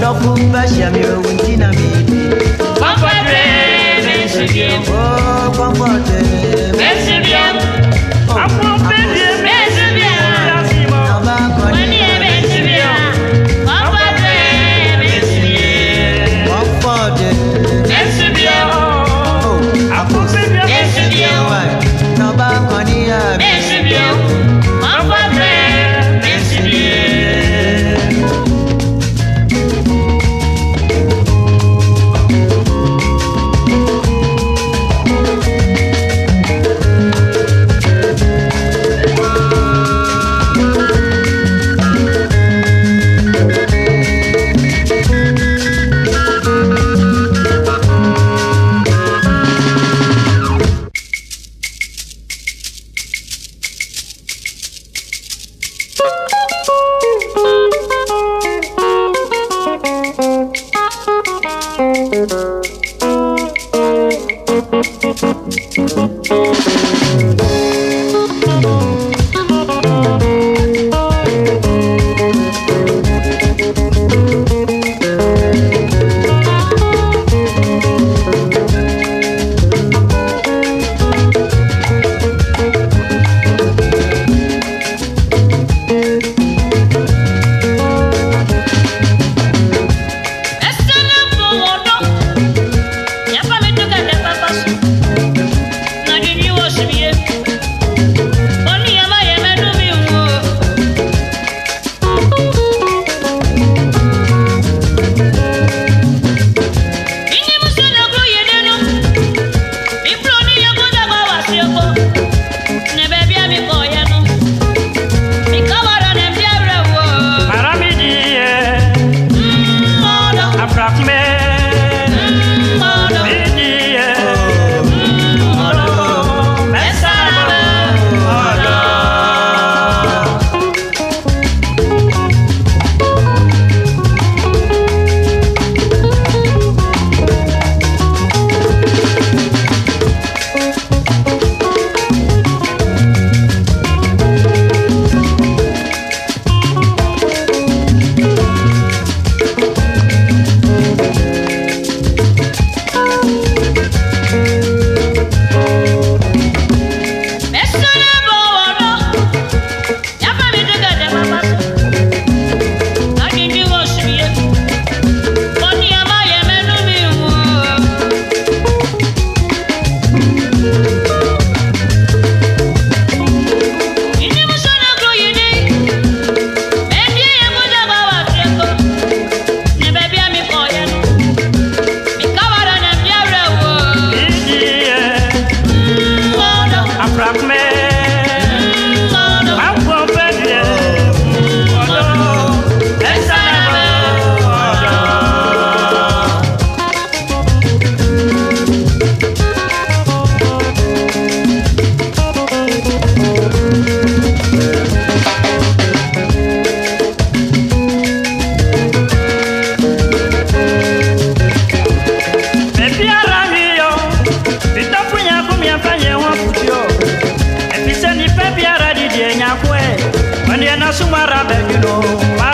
Doku basha mi wuntina mi. Comforte, Oh, comforte. Sandiana Sumara Begulo